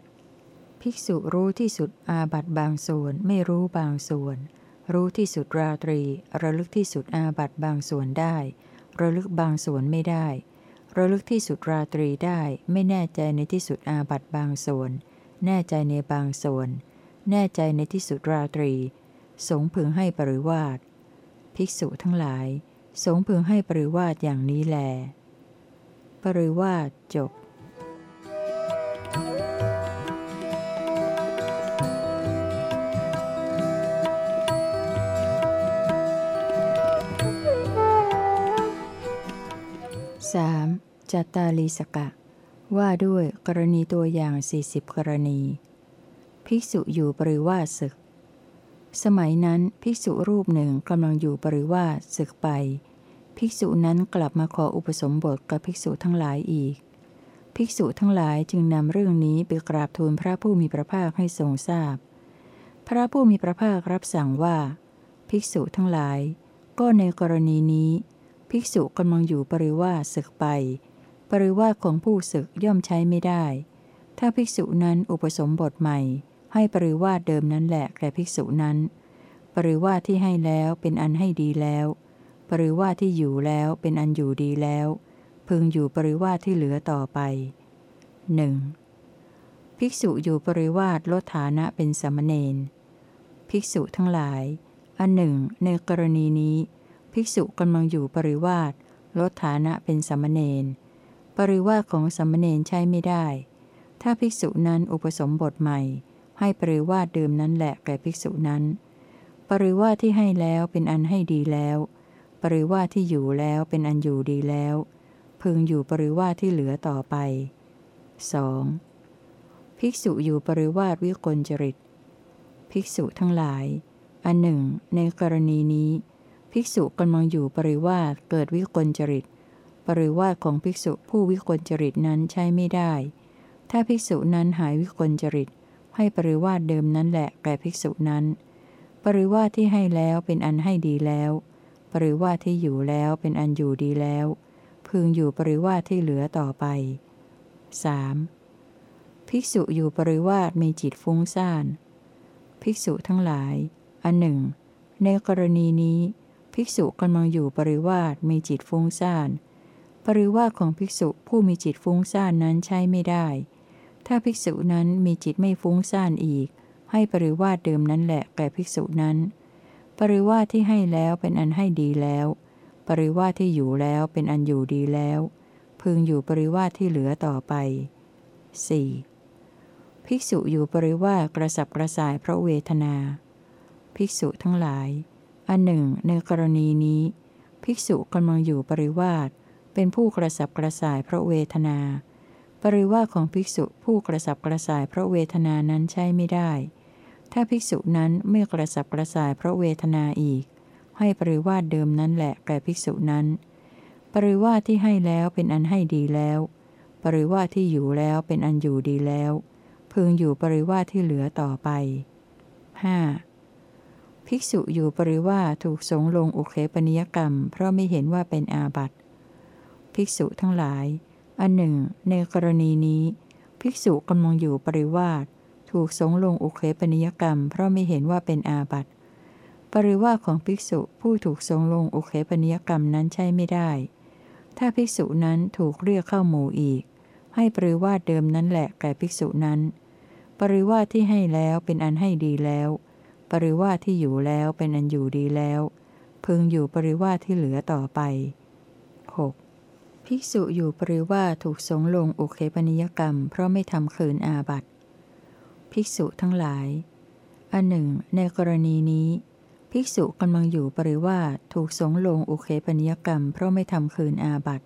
ภิกษุรู้ที่สุดอาบัตบางส่วนไม่รู้บางส่วน รู้ที่สุดราตรี ระลึกที่สุดอาบัตบางส่วนได้ ระลึกบางส่วนไม่ได้ ระลึกที่สุดราตรีได้ ไม่แน่ใจในที่สุดอาบัตบางส่วน แน่ใจในบางส่วน แน่ใจในที่สุดราตรี สงพึงให้ปริวาสภิกษุทั้งหลาย สงพึงให้ปริวาสอย่างนี้แล ปริวาสจบ จัตตาลีสกะ ว่าด้วยกรณีตัวอย่างสี่สิบกรณี ภิกษุอยู่ปริวาสศึก สมัยนั้นภิกษุรูปหนึ่งกำลังอยู่ปริวาสศึกไป ภิกษุนั้นกลับมาขออุปสมบทกับภิกษุทั้งหลายอีก ภิกษุทั้งหลายจึงนำเรื่องนี้ไปกราบทูลพระผู้มีพระภาคให้ทรงทราบพพระผู้มีพระภาครับสั่งว่า ภิกษุทั้งหลาย ก็ในกรณีนี้ภิกษุกำลังอยู่ปริวาสศึกไป ปริวาสของผู้ศึกย่อมใช้ไม่ได้ ถ้าภิกษุนั้นอุปสมบทใหม่ ให้ปริวาสเดิมนั้นแหละแก่ภิกษุนั้น ปริวาสที่ให้แล้วเป็นอันให้ดีแล้ว ปริวาสที่อยู่แล้วเป็นอันอยู่ดีแล้ว พึงอยู่ปริวาสที่เหลือต่อไปหนึ่งภิกษุอยู่ปริวาสลดฐานะเป็นสมณเณรภิกษุทั้งหลาย อันหนึ่ง ในกรณีนี้ ภิกษุกำลังอยู่ปริวาสลดฐานะเป็นสัมเณร ริวาสของสัมเณรใช้ไม่ได้ ถ้าภิกษุนั้นอุปสมบทใหม่ ให้ปริวาสเดิมนั้นแหละแก่ภิกษุนั้น ปริวาสที่ให้แล้วเป็นอันให้ดีแล้ว ปริวาสที่อยู่แล้วเป็นอันอยู่ดีแล้ว พึงอยู่ปริวาสที่เหลือต่อไป 2. ภิกษุอยู่ปริวาสวิกลจริต ภิกษุทั้งหลาย อันหนึ่ง ในกรณีนี้ ภิกษุกำลังอยู่ปริวาสเกิดวิกลจริต ปริวาสของภิกษุผู้วิกลจริตนั้นใช้ไม่ได้ ถ้าภิกษุนั้นหายวิกลจริต ให้ปริวาสเดิมนั้นแหละแก่ภิกษุนั้น ปริวาสที่ให้แล้วเป็นอันให้ดีแล้ว ปริวาสที่อยู่แล้วเป็นอันอยู่ดีแล้ว พึงอยู่ปริวาสที่เหลือต่อไป 3. ภิกษุอยู่ปริวาสมีจิตฟุ้งซ่าน ภิกษุทั้งหลาย อันหนึ่ง ในกรณีนี้ ภิกษุกำลังอยู่ปริวาสมีจิตฟุ้งซ่าน ปริวาของภิกษุผู้มีจิตฟุ้งซ่านนั้นใช้ไม่ได้ ถ้าภิกษุนั้นมีจิตไม่ฟุ้งซ่านอีก ให้ปริวาสเดิมนั้นแหละแก่ภิกษุนั้น ปริวาสที่ให้แล้วเป็นอันให้ดีแล้ว ปริวาสที่อยู่แล้วเป็นอันอยู่ดีแล้ว พึงอยู่ปริวาสที่เหลือต่อไป 4. ภิกษุอยู่ปริวาสกระสับกระส่ายเพราะเวทนา ภิกษุทั้งหลาย อันหนึ่ง ในกรณีนี้ ภิกษุกำลังอยู่ปริวาส เป็นผู้กระสับกระส่ายเพราะเวทนา ปริวาสของภิกษุผู้กระสับกระส่ายเพราะเวทนานั้นใช่ไม่ได้ ถ้าภิกษุนั้นไม่กระสับกระส่ายเพราะเวทนาอีก ให้ปริวาสเดิมนั้นแหละแก่ภิกษุนั้น ปริวาที่ให้แล้วเป็นอันให้ดีแล้ว ปริวาที่อยู่แล้วเป็นอันอยู่ดีแล้ว พึงอยู่ปริวาที่เหลือต่อไป 5. ภิกษุอยู่ปริวาถูกสงลงอุเคปนิยกรรม เพราะไม่เห็นว่าเป็นอาบัติ ภิกษุทั้งหลาย อันหนึ่ง ในกรณีนี้ ภิกษุกำลังอยู่ปริวาสถูกสงลงอุเคปนิยกรรม เพราะไม่เห็นว่าเป็นอาบัติ ปริวาสของภิกษุผู้ถูกสงลงอุเคปนิยกรรมนั้นใช่ไม่ได้ ถ้าภิกษุนั้นถูกเรียกเข้าหมู่อีก ให้ปริวาสเดิมนั้นแหละแก่ภิกษุนั้น ปริวาสที่ให้แล้วเป็นอันให้ดีแล้ว ปริวาสที่อยู่แล้วเป็นอันอยู่ดีแล้ว พึงอยู่ปริวาสที่เหลือต่อไป 6. ภิกษุอยู่ปริวาถูกสงลงอุเคปนิยกรรม เพราะไม่ทำคืนอาบัติ ภิกษุทั้งหลาย อันหนึ่ง ในกรณีนี้ ภิกษุกำลังอยู่ปริวาถูกสงลงอุเคปนิยกรรม เพราะไม่ทำคืนอาบัติ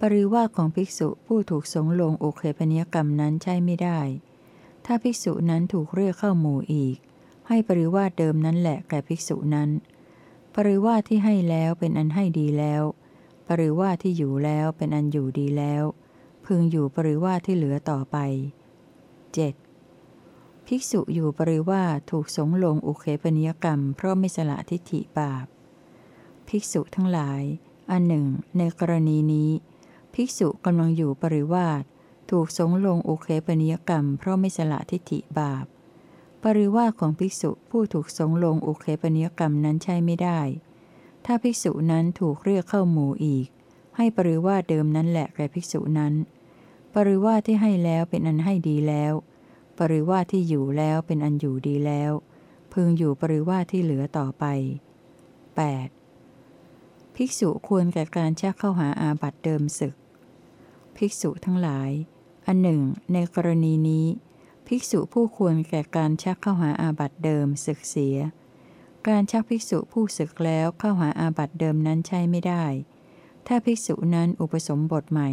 ปริวาของภิกษุผู้ถูกสงลงอุเคปนิยกรรมนั้นใช่ไม่ได้ ถ้าภิกษุนั้นถูกเรียกเข้าหมู่อีก ให้ปริวาเดิมนั้นแหละแก่ภิกษุนั้น ปริวาที่ให้แล้วเป็นอันให้ดีแล้ว ปริวาที่อยู่แล้วเป็นอันอยู่ดีแล้ว พึงอยู่ปริวาที่เหลือต่อไป 7. ภิกษุอยู่ปริว่าถูกสงลงอุเคปนิยกรรม เพราะไม่สละทิฏฐิบาป ภิกษุทั้งหลาย อันหนึ่ง ในกรณีนี้ ภิกษุกำลังอยู่ปริวาสถูกสงลงอุเคปนิยกรรม เพราะไม่สละทิฏฐิบาป ปริวาสของภิกษุผู้ถูกสงลงอุเคปนิยกรรมนั้นใช่ไม่ได้ ถ้าภิกษุนั้นถูกเรียกเข้าหมู่อีก ให้ปริวาสเดิมนั้นแหละแก่ภิกษุนั้น ปริวาสที่ให้แล้วเป็นอันให้ดีแล้ว ปริวาที่อยู่แล้วเป็นอันอยู่ดีแล้ว พึงอยู่ปริวาที่เหลือต่อไป 8. ภิกษุควรแก่การชักเข้าหาอาบัตเดิมศึก ภิกษุทั้งหลาย อันหนึ่ง ในกรณีนี้ ภิกษุผู้ควรแก่การชักเข้าหาอาบัตเดิมศึกเสีย การชักภิกษุผู้ศึกแล้วเข้าหาอาบัติเดิมนั้นใช่ไม่ได้ ถ้าภิกษุนั้นอุปสมบทใหม่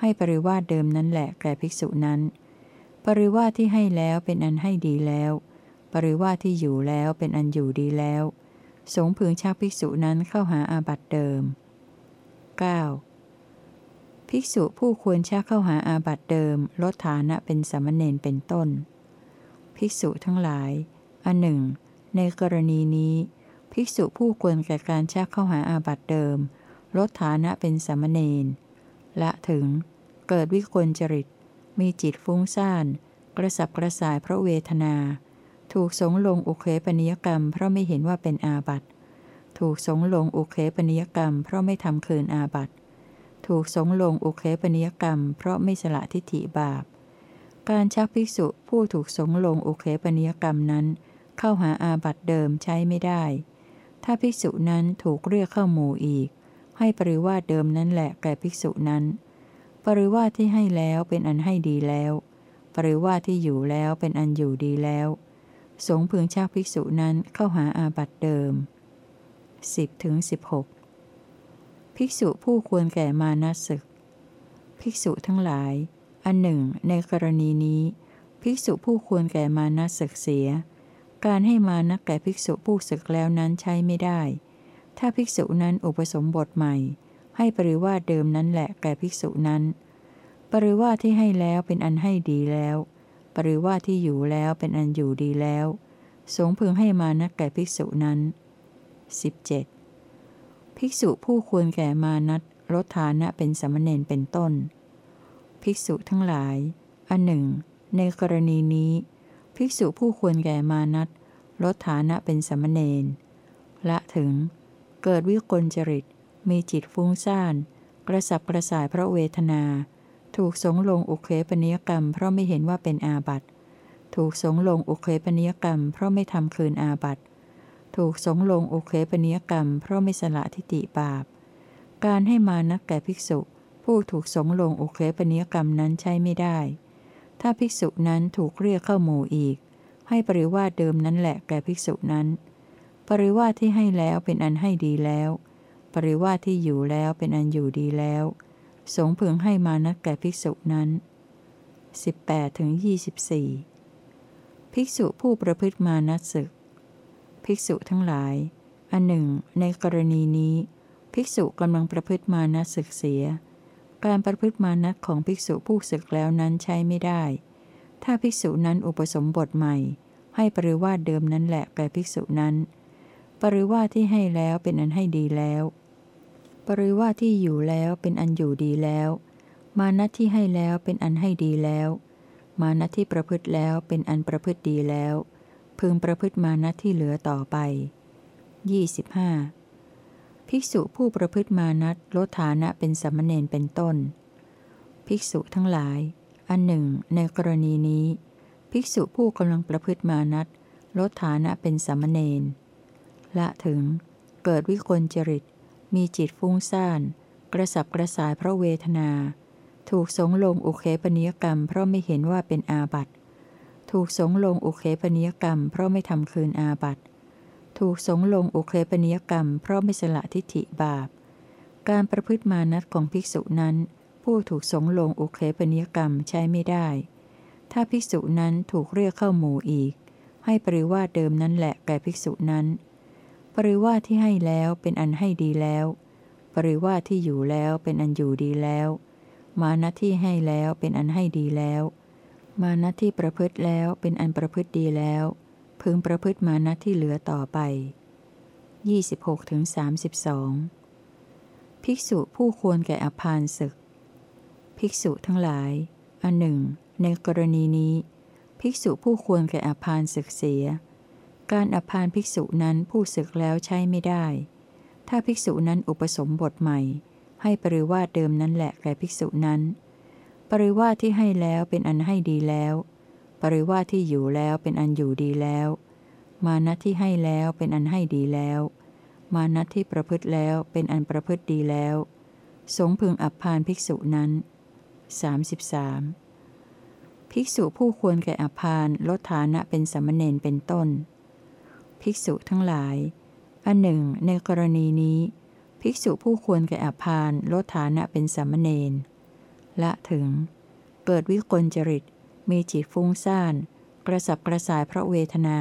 ให้ปริวาสเดิมนั้นแหละแก่ภิกษุนั้น ปริวาสที่ให้แล้วเป็นอันให้ดีแล้ว ปริวาสที่อยู่แล้วเป็นอันอยู่ดีแล้ว สงพึงชักภิกษุนั้นเข้าหาอาบัติเดิม 9. ภิกษุผู้ควรชักเข้าหาอาบัติเดิม ลดฐานะเป็นสมณเณรเป็นต้น ภิกษุทั้งหลาย อันหนึ่ง ในกรณีนี้ ภิกษุผู้ควรแก่การชักเข้าหาอาบัติเดิม ลดฐานะเป็นสมณเณรละถึง เกิดวิกลจริต มีจิตฟุ้งซ่าน กระสับกระส่ายเพราะเวทนา ถูกสงลงอุเคปนิยกรรม เพราะไม่เห็นว่าเป็นอาบัติ ถูกสงลงอุเคปนิยกรรม เพราะไม่ทำคืนอาบัติ ถูกสงลงอุเคปนิยกรรม เพราะไม่สละทิฏฐิบาป การชักภิกษุผู้ถูกสงลงอุเคปนิยกรรมนั้น เข้าหาอาบัตเดิมใช้ไม่ได้ ถ้าภิกษุนั้นถูกเรียกเข้าหมู่อีก ให้ปริวาสเดิมนั้นแหละแก่ภิกษุนั้น ปริวาที่ให้แล้วเป็นอันให้ดีแล้ว ปริวาที่อยู่แล้วเป็นอันอยู่ดีแล้ว สงพึงชักภิกษุนั้นเข้าหาอาบัติเดิม 10ถึง16ภิกษุผู้ควรแก่มานัสศึก ภิกษุทั้งหลาย อันหนึ่ง ในกรณีนี้ ภิกษุผู้ควรแก่มานัศึกเสีย การให้มานักแก่ภิกษุผู้ศึกแล้วนั้นใช้ไม่ได้ ถ้าภิกษุนั้นอุปสมบทใหม่ ให้ปริวาสเดิมนั้นแหละแก่ภิกษุนั้น ปริวาสที่ให้แล้วเป็นอันให้ดีแล้ว ปริวาสที่อยู่แล้วเป็นอันอยู่ดีแล้ว สงพึงให้มานักแก่ภิกษุนั้น 17. ภิกษุผู้ควรแก่มานัตลดฐานะเป็นสมณเณรเป็นต้น ภิกษุทั้งหลาย อันหนึ่ง ในกรณีนี้ ภิกษุผู้ควรแก่มานัตลดฐานะเป็นสมณเณรละถึง เกิดวิกลจริต มีจิตฟุ้งซ่าน กระสับกระส่ายเพราะเวทนา ถูกสงลงอุเคปนิยกรรม เพราะไม่เห็นว่าเป็นอาบัติ ถูกสงลงอุเคปนิยกรรม เพราะไม่ทำคืนอาบัติ ถูกสงลงอุเคปนิยกรรม เพราะไม่สละทิฏฐิบาป การให้มานักแก่ภิกษุ ผู้ถูกสงลงอุเคปนิยกรรมนั้นใช้ไม่ได้ ถ้าภิกษุนั้นถูกเรียกเข้าหมู่อีก ให้ปริวาสเดิมนั้นแหละแก่ภิกษุนั้น ปริวาสที่ให้แล้วเป็นอันให้ดีแล้ว ปริวาสที่อยู่แล้วเป็นอันอยู่ดีแล้ว สงพึงให้มานักแก่ภิกษุนั้น 18ถึงภิกษุผู้ประพฤติมานัสศึก ภิกษุทั้งหลาย อันหนึ่ง ในกรณีนี้ ภิกษุกำลังประพฤติมานัสศึกเสีย การประพฤติมานัสของภิกษุผู้ศึกแล้วนั้นใช้ไม่ได้ ถ้าภิกษุนั้นอุปสมบทใหม่ ให้ปริวาสเดิมนั้นแหละแก่ภิกษุนั้น ปริวาสที่ให้แล้วเป็นอันให้ดีแล้ว ปริวาสที่อยู่แล้วเป็นอันอยู่ดีแล้ว มานัตที่ให้แล้วเป็นอันให้ดีแล้ว มานัตที่ประพฤติแล้วเป็นอันประพฤติดีแล้ว พึงประพฤติมานัตที่เหลือต่อไป 25. ภิกษุผู้ประพฤติมานัตลดฐานะเป็นสัมมเนนเป็นต้น ภิกษุทั้งหลาย อันหนึ่ง ในกรณีนี้ ภิกษุผู้กำลังประพฤติมานัตลดฐานะเป็นสัมมเนนละถึง เกิดวิกลจริต มีจิตฟุ้งซ่าน กระสับกระส่ายเพราะเวทนา ถูกสงลงอุเคปนิยกรรม เพราะไม่เห็นว่าเป็นอาบัติ ถูกสงลงอุเคปนิยกรรม เพราะไม่ทำคืนอาบัติ ถูกสงลงอุเคปนิยกรรม เพราะไม่สละทิฏฐิบาป การประพฤติมานัตของภิกษุนั้น ผู้ถูกสงลงอุเคปนิยกรรมใช้ไม่ได้ ถ้าภิกษุนั้นถูกเรียกเข้าหมู่อีก ให้ปริวาสเดิมนั้นแหละแก่ภิกษุนั้น ปริวาสที่ให้แล้วเป็นอันให้ดีแล้ว ปริวาสที่อยู่แล้วเป็นอันอยู่ดีแล้ว มานัตที่ให้แล้วเป็นอันให้ดีแล้ว มานัตที่ประพฤติแล้วเป็นอันประพฤติดีแล้ว พึงประพฤติมานัตที่เหลือต่อไป 26-32ถึง32 ภิกษุผู้ควรแก่อภานศึก ภิกษุทั้งหลาย อันหนึ่ง ในกรณีนี้ ภิกษุผู้ควรแก่อภานศึกเสีย การอภานภิกษุนั้นผู้ศึกแล้วใช้ไม่ได้ ถ้าภิกษุนั้นอุปสมบทใหม่ ให้ปริวาสเดิมนั้นแหละแก่ภิกษุนั้น ปริวาสที่ให้แล้วเป็นอันให้ดีแล้ว ปริวาที่อยู่แล้วเป็นอันอยู่ดีแล้ว มานัตที่ให้แล้วเป็นอันให้ดีแล้ว มานัตที่ประพฤติแล้วเป็นอันประพฤติดีแล้ว สงพึงอับพานภิกษุนั้น 33 ภิกษุผู้ควรแก่อภานลดฐานะเป็นสมณเณรเป็นต้น ภิกษุทั้งหลายอันหนึ่ง ในกรณีนี้ ภิกษุผู้ควรแก่อภานลดฐานะเป็นสมณเณรละถึง เกิดวิกลจริต มีจิตฟุ้งซ่าน กระสับกระส่ายเพราะเวทนา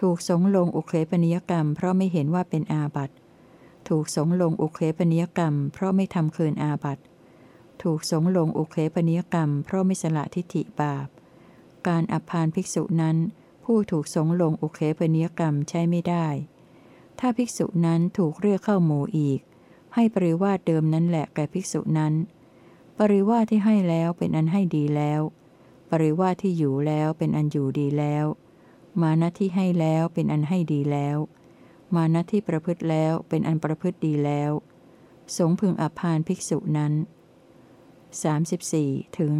ถูกสงลงอุเคปนิยกรรม เพราะไม่เห็นว่าเป็นอาบัติ ถูกสงลงอุเคปนิยกรรม เพราะไม่ทำคืนอาบัติถูกสงลงอุเคปนิยกรรม เพราะไม่สละทิฏฐิบาป การอับพานภิกษุนั้น ผู้ถูกสงลงอุเคปนิยกรรมใช้ไม่ได้ ถ้าภิกษุนั้นถูกเรียกเข้าหมู่อีก ให้ปริวาสเดิมนั้นแหละแก่ภิกษุนั้น ปริวาสที่ให้แล้วเป็นอันให้ดีแล้ว ปริวาที่อยู่แล้วเป็นอันอยู่ดีแล้ว มานัตที่ให้แล้วเป็นอันให้ดีแล้ว มานัตที่ประพฤติแล้วเป็นอันประพฤติดีแล้ว สงพึงอับพานภิกษุนั้น 34ถึง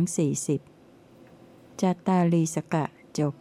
40จัตตาลีสกะจบ